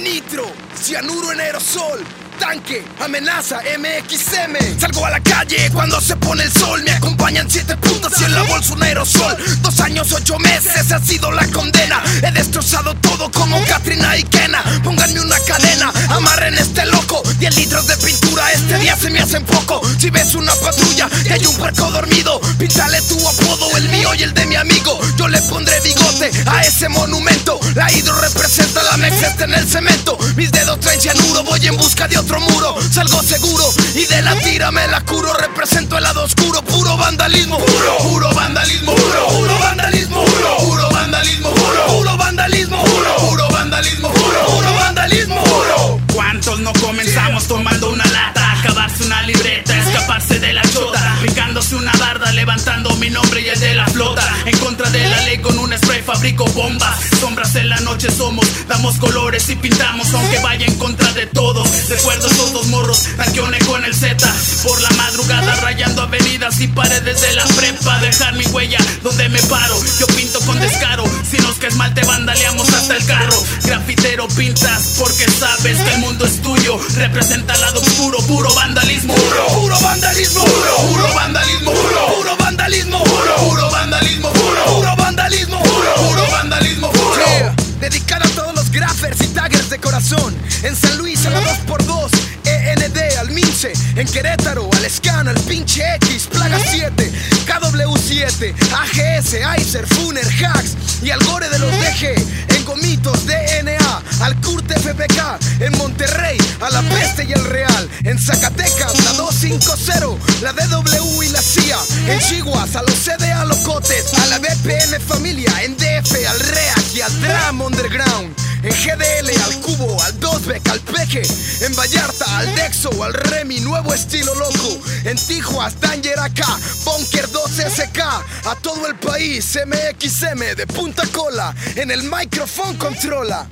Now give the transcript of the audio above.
nitro, cianuro en aerosol. Tanque, amenaza, MXM. Salgo a la calle cuando se pone el sol. Me acompañan siete putas y en la bolsa un aerosol. Dos años, ocho meses, ha sido la condena. He destrozado todo como Katrina y Kena. Pónganme una cadena, amarren este loco. Diez litros de pintura, este día se me hacen poco. Si ves una patrulla y hay un puerco dormido, píntale tu apodo, el mío y el de mi amigo. Yo le pondré bigote a ese monumento. La hidro representa la mexesta en el cemento. Mis dedos traen cianuro, voy en busca de otro muro. Salgo seguro y de la tira me la curo. Represento el lado oscuro, puro vandalismo. Puro, puro vandalismo. Puro, puro vandalismo. Puro, puro vandalismo. Puro, puro vandalismo. Puro, puro vandalismo. Puro, puro vandalismo. Puro. ¿Cuántos no comenzamos fabrico bombas Sombras en la noche somos, damos colores y pintamos Aunque vaya en contra de todos Recuerdo todos morros, tanqueone con el Z Por la madrugada rayando avenidas y paredes de la prepa. Dejar mi huella donde me paro Yo pinto con descaro, si nos que esmalte vandaleamos hasta el carro. Grafitero pintas porque sabes que el mundo es tuyo Representa el lado oscuro, puro vandalismo. Puro, puro vandalismo. De corazón. En San Luis a la 2x2. END al Mince. En Querétaro al Scan, al pinche X. Plaga 7. KW7. AGS, Icer, Funer, Hacks. Y al Gore de los DG. En Gomitos, DNA. Al Kurt FPK. En Monterrey. A la Peste y el Real. En Zacatecas, la 250. La DW y la CIA. En Chihuahua, a los CDA Locotes. En GDL, al Cubo, al Dosbeck, al Peje. En Vallarta, al Dexo, al Remy, nuevo estilo loco. En Tijuas, Danger AK, Bunker 2SK. A todo el país, MXM de punta cola. En el micrófono controla.